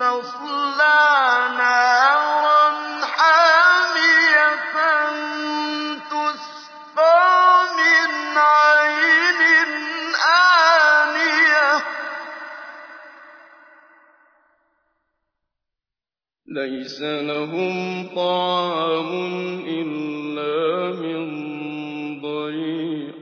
تَصْلَىٰ نَارًا حَامِيَةً تُسْقَىٰ مِنْ عَيْنٍ آنِيَةٍ. لَّيْسَ لَهُمْ طَعَامٌ إِلَّا مِن ضَرِيعٍ.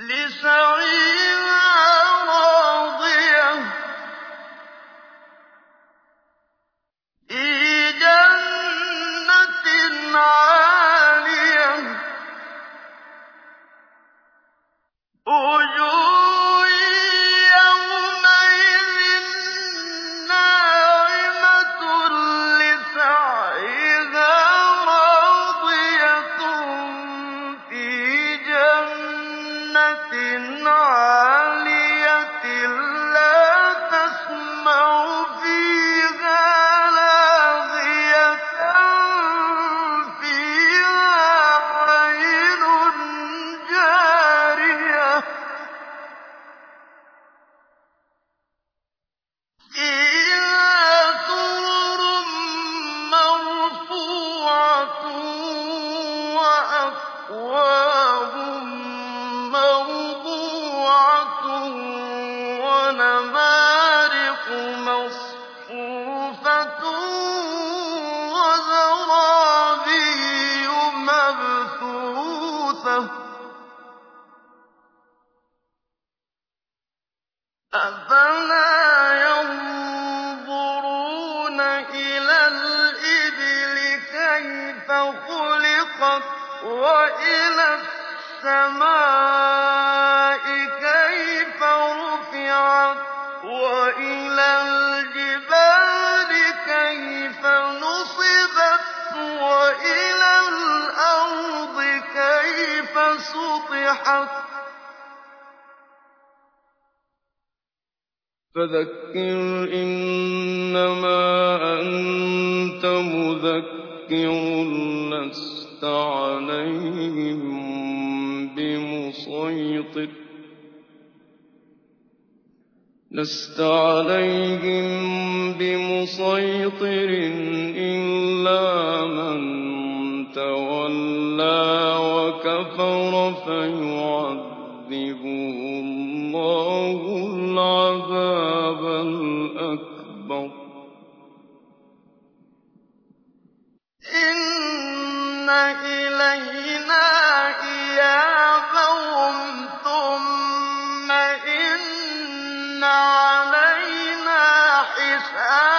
لِّسَعْيِهَا جَنَّةٍ أَفَلَا يَنظُرُونَ إِلَى الْإِبِلِ كَيْفَ خُلِقَتْ وَإِلَى السَّمَاءِ فَذَكِّرْ إِنَّمَا أَنتَ مُذَكِّرٌ لَّسْتَ عَلَيْهِم بِمُصَيْطِرٍ إِلَّا مَن تَوَلَّىٰ وَكَفَرَ فَيُعَذِّبُهُ اللَّهُ الْعَذَابَ. إِلَيْنَا إِيَابَهُمْ ثُمَّ إِنَّ عَلَيْنَا حِسَابَهُم